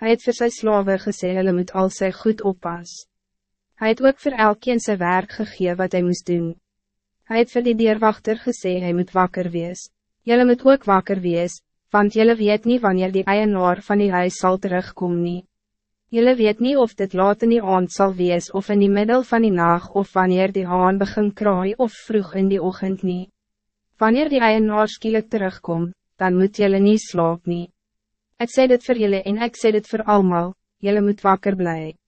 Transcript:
Hij het vir sy slawe gesê, hulle moet al sy goed oppas. Hij het ook voor elkeen sy werk gegee wat hij moest doen. Hij het vir die deurwachter gesê, hij moet wakker wees. Jelle moet ook wakker wees, want jelle weet niet wanneer die eienaar van die huis zal terugkomen. nie. Jelle weet niet of dit laat in die aand sal wees of in die middel van die nacht of wanneer die haan begin kraai of vroeg in die ochtend nie. Wanneer die eienaar skielik terugkom, dan moet jelle niet slaap nie. Ik zei dit voor jullie en ik zei dit voor allemaal, jullie moet wakker blijven.